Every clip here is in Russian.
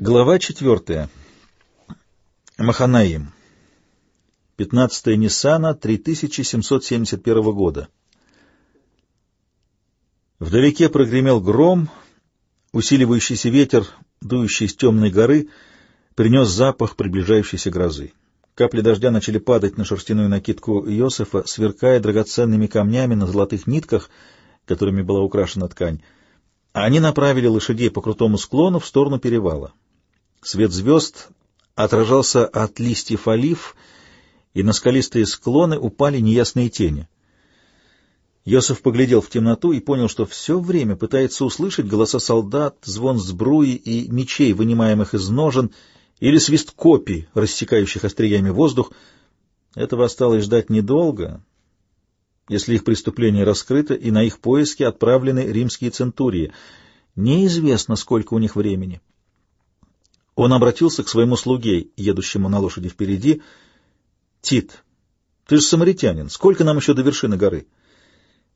Глава четвертая. Маханаим. 15 Ниссана 3771 года. Вдалеке прогремел гром, усиливающийся ветер, дующий с темной горы, принес запах приближающейся грозы. Капли дождя начали падать на шерстяную накидку Иосифа, сверкая драгоценными камнями на золотых нитках, которыми была украшена ткань. Они направили лошадей по крутому склону в сторону перевала. Свет звезд отражался от листьев олив, и на скалистые склоны упали неясные тени. Йосиф поглядел в темноту и понял, что все время пытается услышать голоса солдат, звон сбруи и мечей, вынимаемых из ножен, или свист копий, рассекающих остриями воздух. Этого осталось ждать недолго, если их преступление раскрыто, и на их поиски отправлены римские центурии. Неизвестно, сколько у них времени. Он обратился к своему слуге, едущему на лошади впереди. — Тит, ты же самаритянин, сколько нам еще до вершины горы?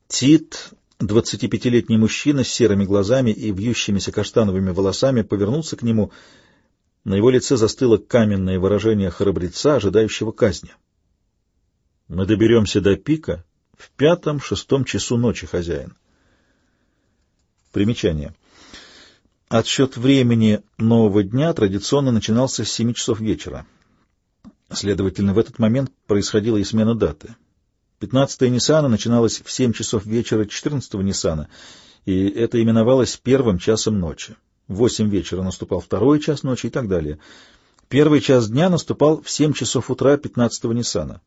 Тит, двадцатипятилетний мужчина с серыми глазами и вьющимися каштановыми волосами, повернулся к нему. На его лице застыло каменное выражение храбреца, ожидающего казни. — Мы доберемся до пика в пятом-шестом часу ночи, хозяин. Примечание. — Отсчет времени нового дня традиционно начинался с 7 часов вечера. Следовательно, в этот момент происходила и смена даты. 15 Ниссана начиналась в 7 часов вечера 14 Ниссана, и это именовалось первым часом ночи. В 8 вечера наступал второй час ночи и так далее. Первый час дня наступал в 7 часов утра 15 Ниссана.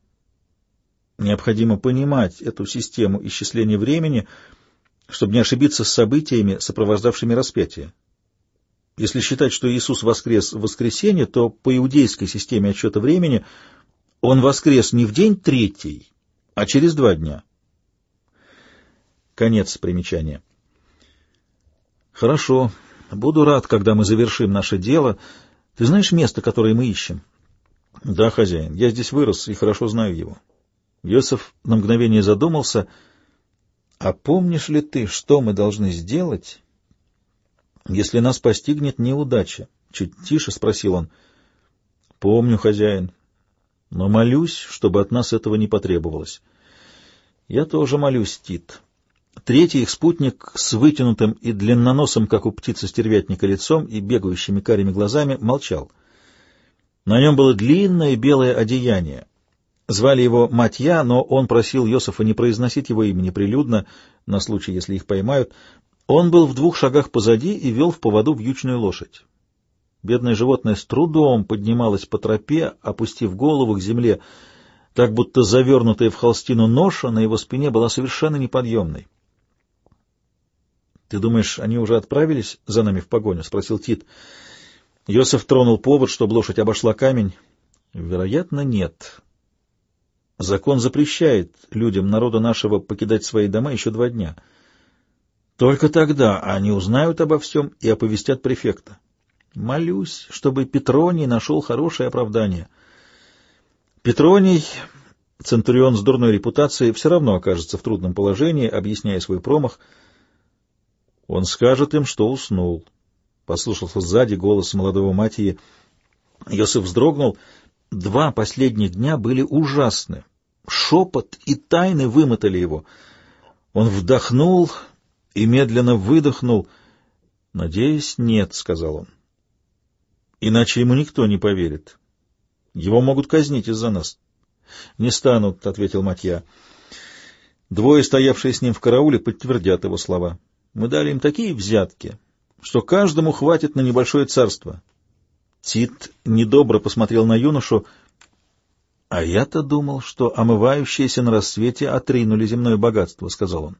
Необходимо понимать эту систему исчисления времени, чтобы не ошибиться с событиями, сопровождавшими распятие. Если считать, что Иисус воскрес в воскресенье, то по иудейской системе отсчета времени он воскрес не в день третий, а через два дня. Конец примечания. Хорошо. Буду рад, когда мы завершим наше дело. Ты знаешь место, которое мы ищем? Да, хозяин. Я здесь вырос и хорошо знаю его. Йосиф на мгновение задумался. А помнишь ли ты, что мы должны сделать, если нас постигнет неудача? — чуть тише спросил он. — Помню, хозяин, но молюсь, чтобы от нас этого не потребовалось. — Я тоже молюсь, Тит. Третий их спутник с вытянутым и длинноносым, как у птицы-стервятника, лицом и бегающими карими глазами молчал. На нем было длинное белое одеяние. Звали его Матья, но он просил Йосифа не произносить его имени прилюдно, на случай, если их поймают, он был в двух шагах позади и вел в поводу вьючную лошадь. Бедное животное с трудом поднималось по тропе, опустив голову к земле, так будто завернутая в холстину ноша на его спине была совершенно неподъемной. — Ты думаешь, они уже отправились за нами в погоню? — спросил Тит. Йосиф тронул повод, чтобы лошадь обошла камень. — Вероятно, нет. Закон запрещает людям народа нашего покидать свои дома еще два дня — только тогда они узнают обо всем и оповестят префекта. Молюсь, чтобы Петроний нашел хорошее оправдание. Петроний, центурион с дурной репутацией, все равно окажется в трудном положении, объясняя свой промах. Он скажет им, что уснул. Послушался сзади голос молодого матери. Йосиф вздрогнул. Два последних дня были ужасны. Шепот и тайны вымотали его. Он вдохнул и медленно выдохнул. «Надеюсь, нет», — сказал он. «Иначе ему никто не поверит. Его могут казнить из-за нас». «Не станут», — ответил Матья. Двое, стоявшие с ним в карауле, подтвердят его слова. «Мы дали им такие взятки, что каждому хватит на небольшое царство». Тит недобро посмотрел на юношу, «А я-то думал, что омывающиеся на рассвете отринули земное богатство», — сказал он.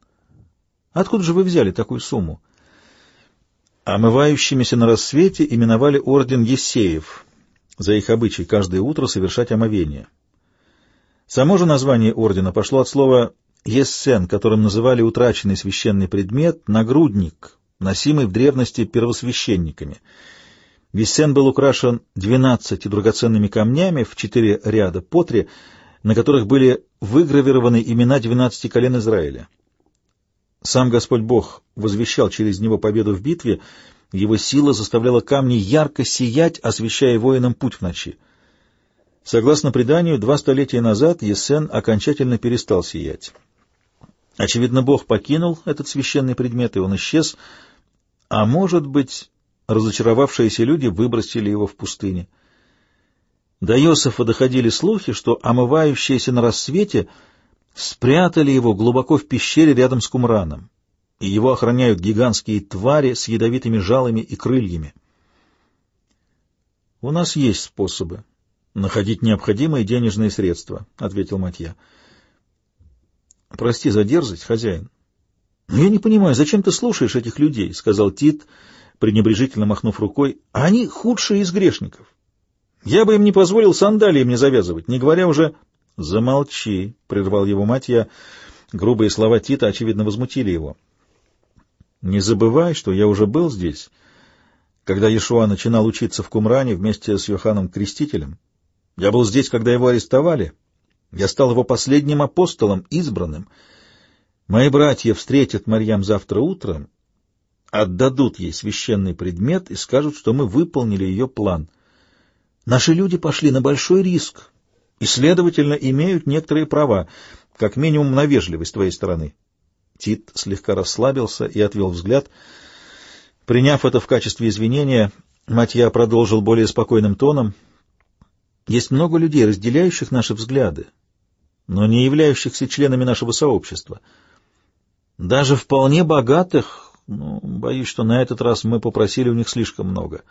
Откуда же вы взяли такую сумму? Омывающимися на рассвете именовали орден Есеев, за их обычай каждое утро совершать омовение. Само же название ордена пошло от слова «ессен», которым называли утраченный священный предмет, нагрудник, носимый в древности первосвященниками. Ессен был украшен двенадцати драгоценными камнями в четыре ряда по три, на которых были выгравированы имена двенадцати колен Израиля. Сам Господь Бог возвещал через него победу в битве, Его сила заставляла камни ярко сиять, освещая воинам путь в ночи. Согласно преданию, два столетия назад Есен окончательно перестал сиять. Очевидно, Бог покинул этот священный предмет, и он исчез, а может быть, разочаровавшиеся люди выбросили его в пустыне. До Иосифа доходили слухи, что омывающиеся на рассвете спрятали его глубоко в пещере рядом с Кумраном, и его охраняют гигантские твари с ядовитыми жалами и крыльями. — У нас есть способы находить необходимые денежные средства, — ответил Матья. — Прости за дерзость, хозяин. — я не понимаю, зачем ты слушаешь этих людей, — сказал Тит, пренебрежительно махнув рукой. — Они худшие из грешников. Я бы им не позволил сандалии мне завязывать, не говоря уже... — Замолчи, — прервал его Матья. Грубые слова Тита, очевидно, возмутили его. — Не забывай, что я уже был здесь, когда Иешуа начинал учиться в Кумране вместе с Йоханом Крестителем. Я был здесь, когда его арестовали. Я стал его последним апостолом, избранным. Мои братья встретят Марьям завтра утром, отдадут ей священный предмет и скажут, что мы выполнили ее план. Наши люди пошли на большой риск и, следовательно, имеют некоторые права, как минимум на вежливость твоей стороны. Тит слегка расслабился и отвел взгляд. Приняв это в качестве извинения, Матья продолжил более спокойным тоном — есть много людей, разделяющих наши взгляды, но не являющихся членами нашего сообщества. Даже вполне богатых, ну, боюсь, что на этот раз мы попросили у них слишком много.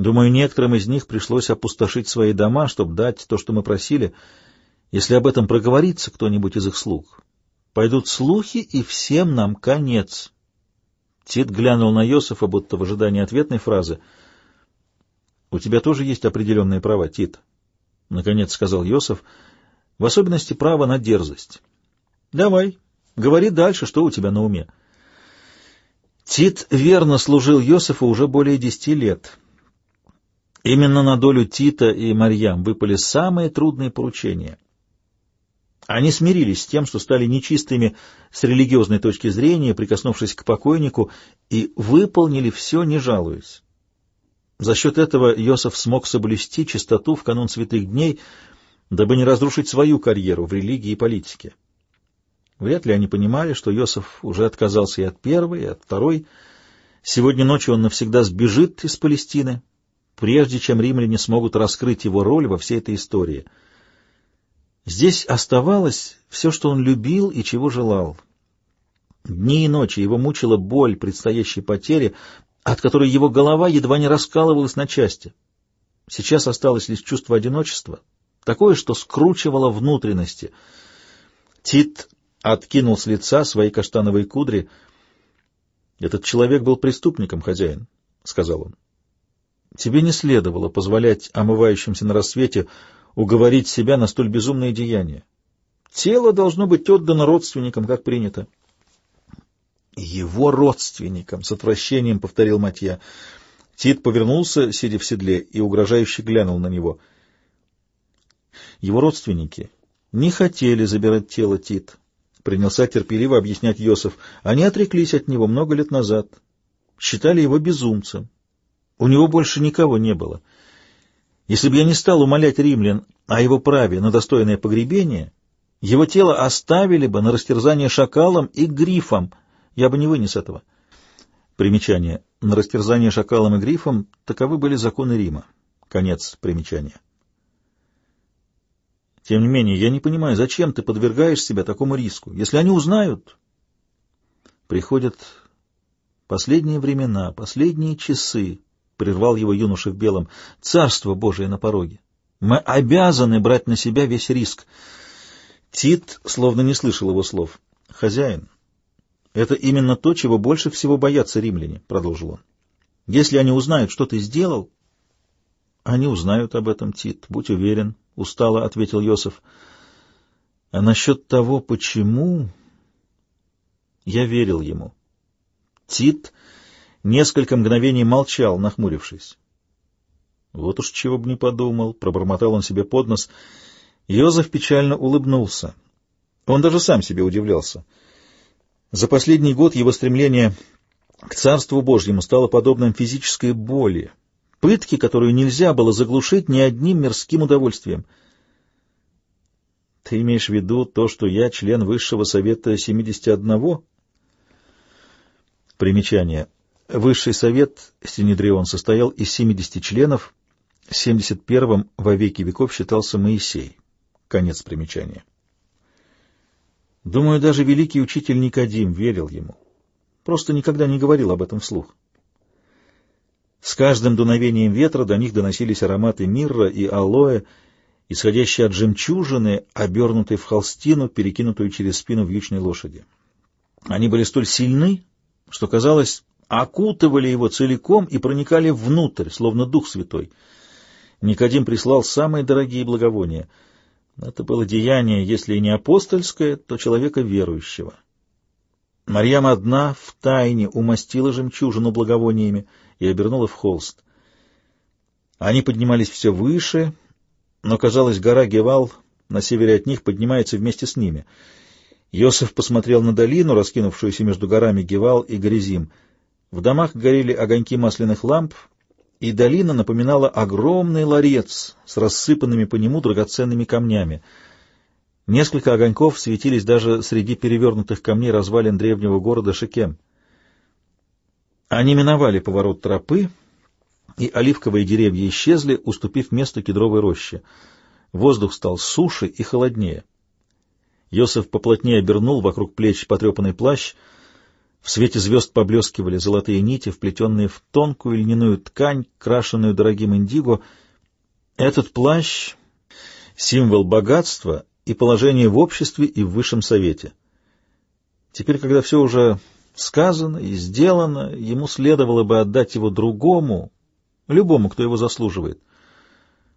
Думаю, некоторым из них пришлось опустошить свои дома, чтобы дать то, что мы просили. Если об этом проговорится кто-нибудь из их слуг, пойдут слухи, и всем нам конец. Тит глянул на Йосифа, будто в ожидании ответной фразы — у тебя тоже есть определенные права, Тит, — наконец сказал Йосиф, — в особенности право на дерзость. Давай, говори дальше, что у тебя на уме. Тит верно служил Йосифу уже более десяти лет. Именно на долю Тита и Марьям выпали самые трудные поручения. Они смирились с тем, что стали нечистыми с религиозной точки зрения, прикоснувшись к покойнику, и выполнили все, не жалуясь. За счет этого Йосиф смог соблюсти чистоту в канун святых дней, дабы не разрушить свою карьеру в религии и политике. Вряд ли они понимали, что Йосиф уже отказался и от первой, и от второй. Сегодня ночью он навсегда сбежит из Палестины, прежде чем римляне смогут раскрыть его роль во всей этой истории. Здесь оставалось все, что он любил и чего желал. Дни и ночи его мучила боль предстоящей потери, от которой его голова едва не раскалывалась на части. Сейчас осталось лишь чувство одиночества, такое, что скручивало внутренности. Тит откинул с лица свои каштановые кудри. «Этот человек был преступником, хозяин», — сказал он. «Тебе не следовало позволять омывающимся на рассвете уговорить себя на столь безумные деяния. Тело должно быть отдано родственникам, как принято». Его родственникам, с отвращением повторил Матья. Тит повернулся, сидя в седле, и угрожающе глянул на него. Его родственники не хотели забирать тело Тит, принялся терпеливо объяснять Йосиф. Они отреклись от него много лет назад, считали его безумцем. У него больше никого не было. Если бы я не стал умолять римлян о его праве на достойное погребение, его тело оставили бы на растерзание шакалам и грифам, я бы не вынес этого. Примечание. На растерзание шакалом и грифом таковы были законы Рима. Конец примечания. Тем не менее, я не понимаю, зачем ты подвергаешь себя такому риску? Если они узнают... Приходят последние времена, последние часы, — прервал его юноша в белом, — царство Божие на пороге. Мы обязаны брать на себя весь риск. Тит словно не слышал его слов. Хозяин, это именно то, чего больше всего боятся римляне, — продолжил он. Если они узнают, что ты сделал... Они узнают об этом, Тит, будь уверен, — устало ответил Йосиф. А насчет того, почему... Я верил ему. Тит несколько мгновений молчал, нахмурившись. Вот уж чего бы не подумал, — пробормотал он себе под нос. Йозеф печально улыбнулся. Он даже сам себе удивлялся — за последний год его стремление к Царству Божьему стало подобным физической боли, пытки, которую нельзя было заглушить ни одним мирским удовольствием. Ты имеешь в виду то, что я член Высшего Совета 71? Примечание. Высший Совет Синедрион состоял из 70 членов, 71-м во веки веков считался Моисей. Конец примечания. Думаю, даже великий учитель Никодим верил ему. Просто никогда не говорил об этом вслух. С каждым дуновением ветра до них доносились ароматы мирра и алоэ, исходящие от жемчужины, обернутой в холстину, перекинутую через спину вьючной лошади. Они были столь сильны, что, казалось, окутывали его целиком и проникали внутрь, словно Дух Святой. Никодим прислал самые дорогие благовония. Это было деяние, если и не апостольское, то человека верующего. Марьям одна в тайне умастила жемчужину благовониями и обернула в холст. Они поднимались все выше, но, казалось, гора Гевал на севере от них поднимается вместе с ними. Йосеф посмотрел на долину, раскинувшуюся между горами Гевал и Горизим. В домах горели огоньки масляных ламп, и долина напоминала огромный ларец с рассыпанными по нему драгоценными камнями. Несколько огоньков светились даже среди перевернутых камней развалин древнего города Шекем. Они миновали поворот тропы, и оливковые деревья исчезли, уступив место кедровой роще. Воздух стал суше и холоднее. Йосеф поплотнее обернул вокруг плеч потрепанный плащ. В свете звезд поблескивали золотые нити, вплетенные в тонкую льняную ткань, крашенную дорогим индиго. Этот плащ — символ богатства и положения в обществе и в высшем совете. Теперь, когда все уже сказано и сделано, ему следовало бы отдать его другому, любому, кто его заслуживает,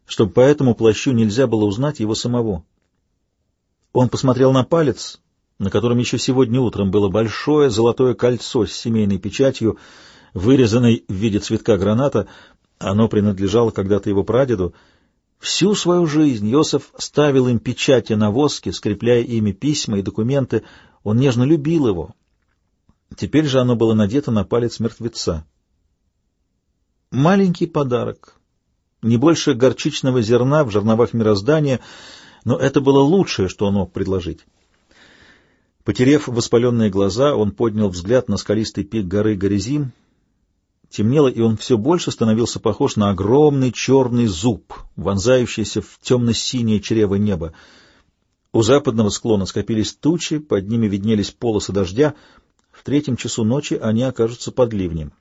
чтобы по этому плащу нельзя было узнать его самого. Он посмотрел на палец, на котором еще сегодня утром было большое золотое кольцо с семейной печатью, вырезанной в виде цветка граната. Оно принадлежало когда-то его прадеду. Всю свою жизнь Йосеф ставил им печати на воске, скрепляя ими письма и документы. Он нежно любил его, Теперь же оно было надето на палец мертвеца. Маленький подарок, не больше горчичного зерна в жерновах мироздания, но это было лучшее, что он мог предложить. Потерев воспаленные глаза, он поднял взгляд на скалистый пик горы Горизим. Темнело, и он все больше становился похож на огромный черный зуб, вонзающийся в темно-синее чрево неба. У западного склона скопились тучи, под ними виднелись полосы дождя — в третьем часу ночи они окажутся под ливнем.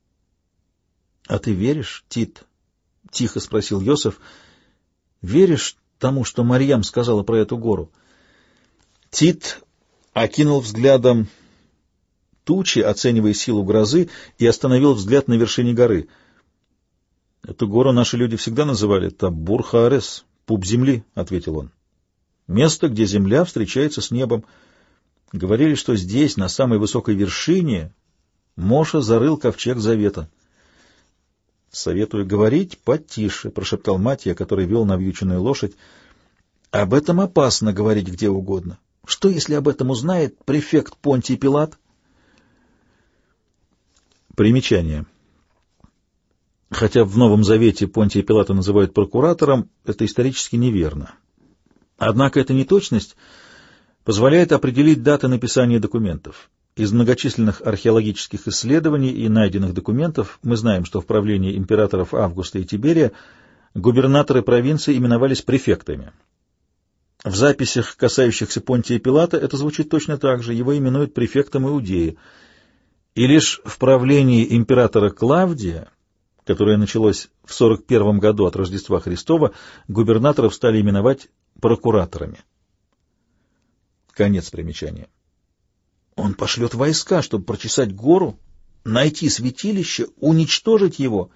— А ты веришь, Тит? — тихо спросил Йосеф. — Веришь тому, что Марьям сказала про эту гору? Тит окинул взглядом тучи, оценивая силу грозы, и остановил взгляд на вершине горы. — Эту гору наши люди всегда называли Табур-Хаарес, пуп земли, — ответил он. — Место, где земля встречается с небом — Говорили, что здесь, на самой высокой вершине, Моша зарыл ковчег завета. «Советую говорить потише», — прошептал Матья, который вел навьюченную лошадь. «Об этом опасно говорить где угодно. Что, если об этом узнает префект Понтий Пилат?» Примечание. Хотя в Новом Завете Понтия Пилата называют прокуратором, это исторически неверно. Однако эта неточность позволяет определить даты написания документов. Из многочисленных археологических исследований и найденных документов мы знаем, что в правлении императоров Августа и Тиберия губернаторы провинции именовались префектами. В записях, касающихся Понтия Пилата, это звучит точно так же, его именуют префектом Иудеи. И лишь в правлении императора Клавдия, которое началось в 41 году от Рождества Христова, губернаторов стали именовать прокураторами. Конец примечания. Он пошлет войска, чтобы прочесать гору, найти святилище, уничтожить его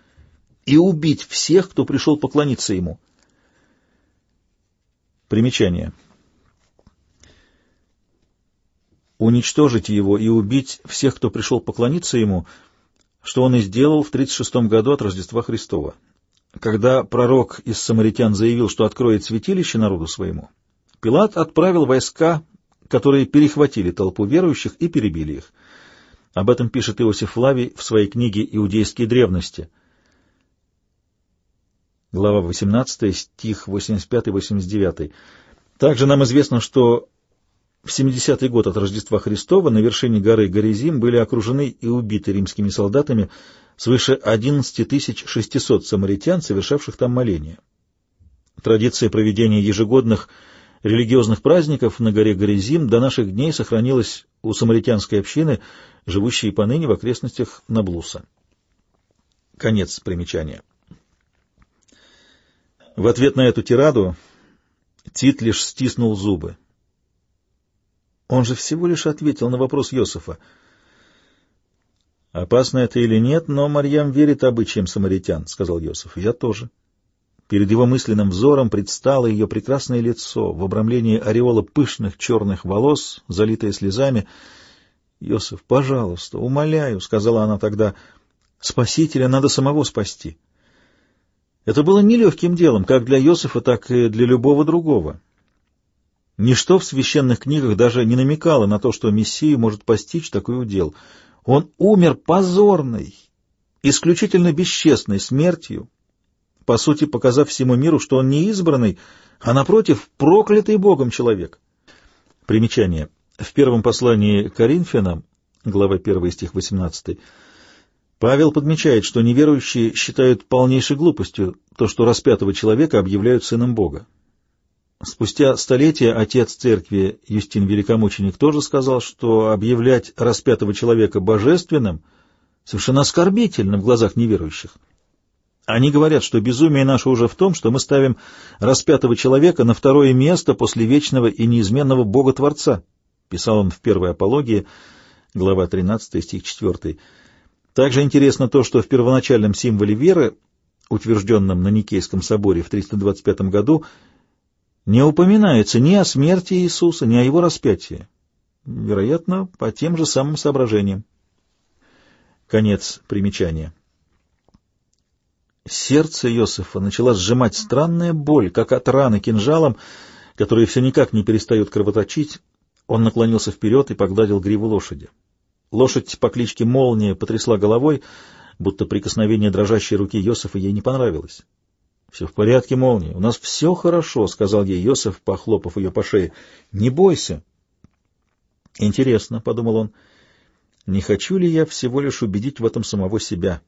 и убить всех, кто пришел поклониться ему. Примечание. Уничтожить его и убить всех, кто пришел поклониться ему, что он и сделал в 36 году от Рождества Христова. Когда пророк из самаритян заявил, что откроет святилище народу своему, Пилат отправил войска которые перехватили толпу верующих и перебили их. Об этом пишет Иосиф Флавий в своей книге «Иудейские древности». Глава 18, стих 85-89. Также нам известно, что в 70-й год от Рождества Христова на вершине горы Горизим были окружены и убиты римскими солдатами свыше 11 600 самаритян, совершавших там моления. Традиция проведения ежегодных религиозных праздников на горе Горизим до наших дней сохранилась у самаритянской общины, живущей поныне в окрестностях Наблуса. Конец примечания. В ответ на эту тираду Тит лишь стиснул зубы. Он же всего лишь ответил на вопрос Йосифа. «Опасно это или нет, но Марьям верит обычаям самаритян», — сказал Йосиф. «Я тоже». Перед его мысленным взором предстало ее прекрасное лицо в обрамлении ореола пышных черных волос, залитое слезами. «Йосиф, пожалуйста, умоляю», — сказала она тогда, — «спасителя надо самого спасти». Это было нелегким делом как для Йосифа, так и для любого другого. Ничто в священных книгах даже не намекало на то, что Мессию может постичь такой удел. Он умер позорной, исключительно бесчестной смертью, по сути показав всему миру, что он не избранный, а, напротив, проклятый Богом человек. Примечание. В первом послании Коринфянам, глава 1 стих 18, Павел подмечает, что неверующие считают полнейшей глупостью то, что распятого человека объявляют сыном Бога. Спустя столетия отец церкви Юстин Великомученик тоже сказал, что объявлять распятого человека божественным совершенно оскорбительно в глазах неверующих. Они говорят, что безумие наше уже в том, что мы ставим распятого человека на второе место после вечного и неизменного Бога-творца, писал он в первой апологии, глава 13, стих 4. Также интересно то, что в первоначальном символе веры, утвержденном на Никейском соборе в 325 году, не упоминается ни о смерти Иисуса, ни о его распятии. Вероятно, по тем же самым соображениям. Конец примечания. Сердце Иосифа начала сжимать странная боль, как от раны кинжалом, который все никак не перестает кровоточить. Он наклонился вперед и погладил гриву лошади. Лошадь по кличке Молния потрясла головой, будто прикосновение дрожащей руки Иосифа ей не понравилось. «Все в порядке, молния. У нас все хорошо», — сказал ей Йосеф, похлопав ее по шее. «Не бойся». «Интересно», — подумал он, — «не хочу ли я всего лишь убедить в этом самого себя?»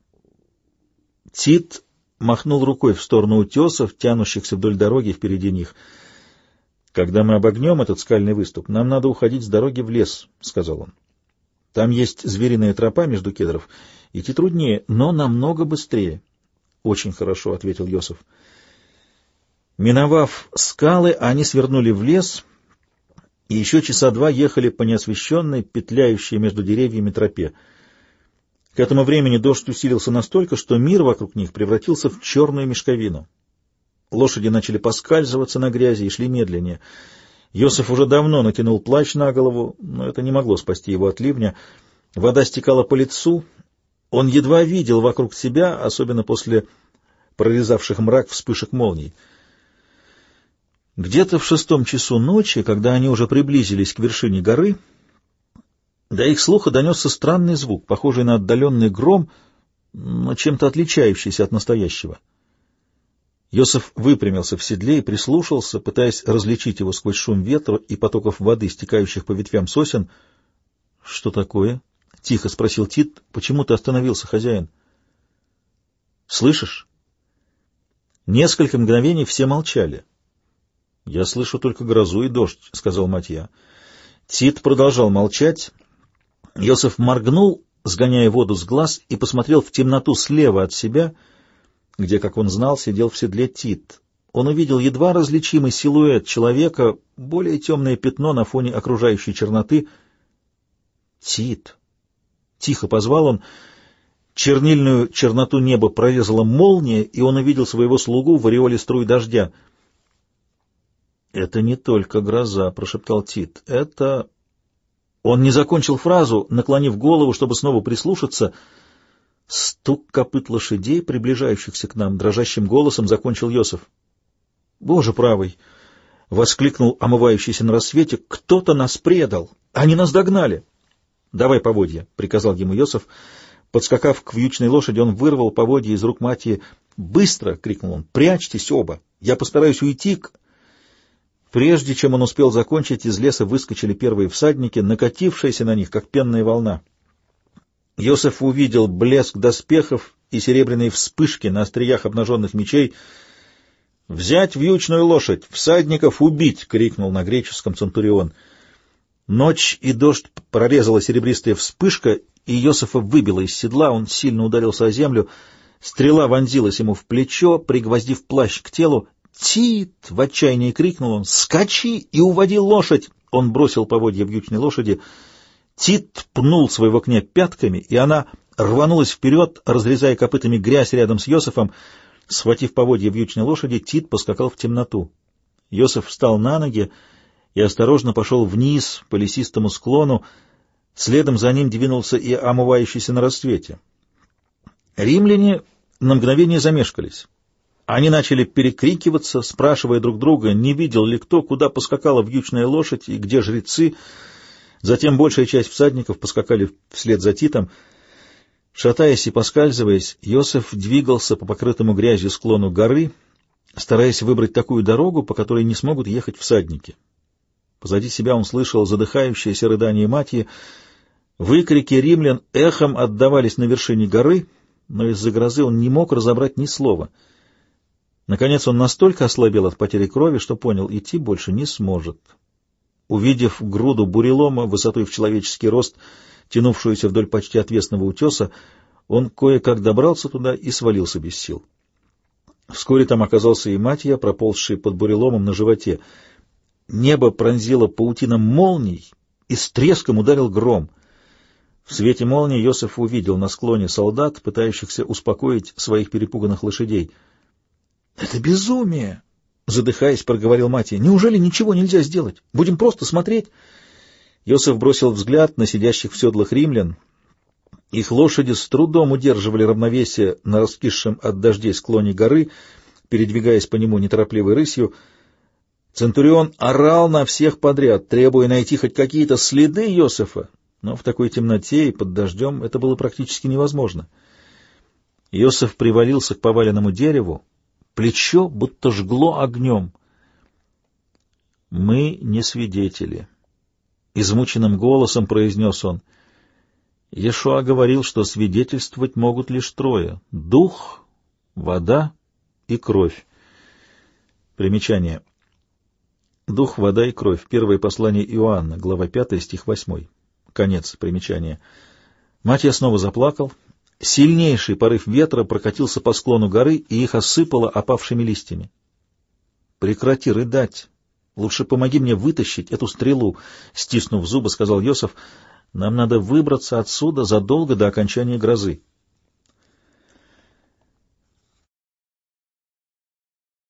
Тит махнул рукой в сторону утесов, тянущихся вдоль дороги впереди них. «Когда мы обогнем этот скальный выступ, нам надо уходить с дороги в лес», — сказал он. «Там есть звериная тропа между кедров. Идти труднее, но намного быстрее». «Очень хорошо», — ответил Йосиф. Миновав скалы, они свернули в лес и еще часа два ехали по неосвещенной, петляющей между деревьями тропе. К этому времени дождь усилился настолько, что мир вокруг них превратился в черную мешковину. Лошади начали поскальзываться на грязи и шли медленнее. Йосиф уже давно натянул плащ на голову, но это не могло спасти его от ливня. Вода стекала по лицу, он едва видел вокруг себя, особенно после прорезавших мрак вспышек молний. Где-то в шестом часу ночи, когда они уже приблизились к вершине горы, до их слуха донесся странный звук, похожий на отдаленный гром, но чем-то отличающийся от настоящего. Йосеф выпрямился в седле и прислушался, пытаясь различить его сквозь шум ветра и потоков воды, стекающих по ветвям сосен. — Что такое? — тихо спросил Тит. — Почему ты остановился, хозяин? — Слышишь? Несколько мгновений все молчали. — «Я слышу только грозу и дождь», — сказал Матья. Тит продолжал молчать. Йосеф моргнул, сгоняя воду с глаз, и посмотрел в темноту слева от себя, где, как он знал, сидел в седле Тит. Он увидел едва различимый силуэт человека, более темное пятно на фоне окружающей черноты. «Тит!» — тихо позвал он. Чернильную черноту неба прорезала молния, и он увидел своего слугу в ореоле струй дождя — «Это не только гроза», — прошептал Тит. «Это...» Он не закончил фразу, наклонив голову, чтобы снова прислушаться. Стук копыт лошадей, приближающихся к нам, дрожащим голосом закончил Йосиф. «Боже правый!» — воскликнул омывающийся на рассвете. «Кто-то нас предал! Они нас догнали!» «Давай поводья», — приказал ему Йосиф. Подскакав к вьючной лошади, он вырвал поводья из рук матери. «Быстро!» — крикнул он. «Прячьтесь оба! Я постараюсь уйти к...» Прежде чем он успел закончить, из леса выскочили первые всадники, накатившиеся на них, как пенная волна. Йосеф увидел блеск доспехов и серебряные вспышки на остриях обнаженных мечей. «Взять вьючную лошадь! Всадников убить!» — крикнул на греческом Центурион. Ночь и дождь прорезала серебристая вспышка, и Йосефа выбила из седла, он сильно ударился о землю. Стрела вонзилась ему в плечо, пригвоздив плащ к телу. «Тит!» — в отчаянии крикнул он. «Скачи и уводи лошадь!» Он бросил поводья вьючной лошади. Тит пнул своего кня пятками, и она рванулась вперед, разрезая копытами грязь рядом с Йосифом. Схватив поводья вьючной лошади, Тит поскакал в темноту. Йосиф встал на ноги и осторожно пошел вниз по лесистому склону. Следом за ним двинулся и омывающийся на рассвете. Римляне на мгновение замешкались. Они начали перекрикиваться, спрашивая друг друга, не видел ли кто, куда поскакала вьючная лошадь и где жрецы. Затем большая часть всадников поскакали вслед за Титом. Шатаясь и поскальзываясь, Йосеф двигался по покрытому грязью склону горы, стараясь выбрать такую дорогу, по которой не смогут ехать всадники. Позади себя он слышал задыхающееся рыдание матери. Выкрики римлян эхом отдавались на вершине горы, но из-за грозы он не мог разобрать ни слова — Наконец он настолько ослабел от потери крови, что понял, идти больше не сможет. Увидев груду бурелома высотой в человеческий рост, тянувшуюся вдоль почти отвесного утеса, он кое-как добрался туда и свалился без сил. Вскоре там оказался и матья, проползший под буреломом на животе. Небо пронзило паутина молний, и с треском ударил гром. В свете молнии Йосиф увидел на склоне солдат, пытающихся успокоить своих перепуганных лошадей —— Это безумие! — задыхаясь, проговорил Матья. — Неужели ничего нельзя сделать? Будем просто смотреть. Йосиф бросил взгляд на сидящих в седлах римлян. Их лошади с трудом удерживали равновесие на раскисшем от дождей склоне горы, передвигаясь по нему неторопливой рысью. Центурион орал на всех подряд, требуя найти хоть какие-то следы Йосифа, но в такой темноте и под дождем это было практически невозможно. Йосиф привалился к поваленному дереву, Плечо будто жгло огнем. «Мы не свидетели», — измученным голосом произнес он. Ешуа говорил, что свидетельствовать могут лишь трое — дух, вода и кровь. Примечание. Дух, вода и кровь. Первое послание Иоанна, глава 5, стих 8. Конец примечания. Матья снова заплакал — Сильнейший порыв ветра прокатился по склону горы, и их осыпало опавшими листьями. «Прекрати рыдать! Лучше помоги мне вытащить эту стрелу!» — стиснув зубы, сказал Йосиф. «Нам надо выбраться отсюда задолго до окончания грозы».